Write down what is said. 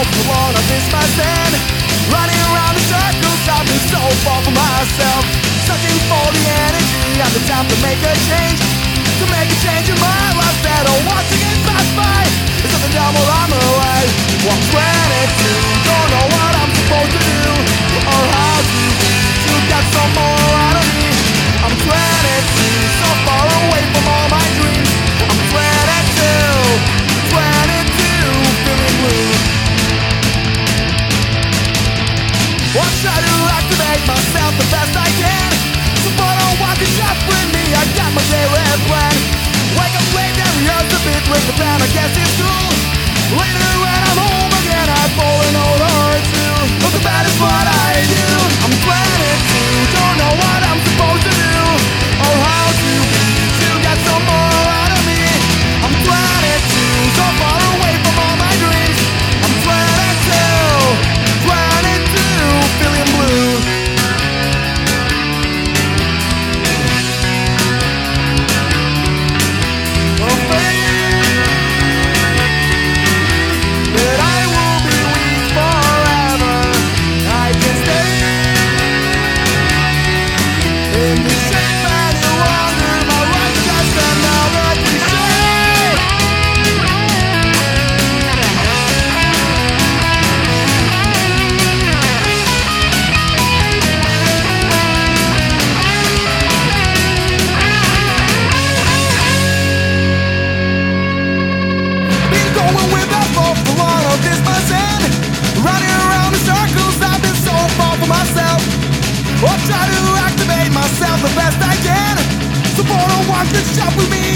hope for one of this my sin Running around in circles, I've been so far from myself. Searching for the energy and the time to make a change. To make a change. myself the best I can. Or try to activate myself the best I can. So for a walk, just shop with me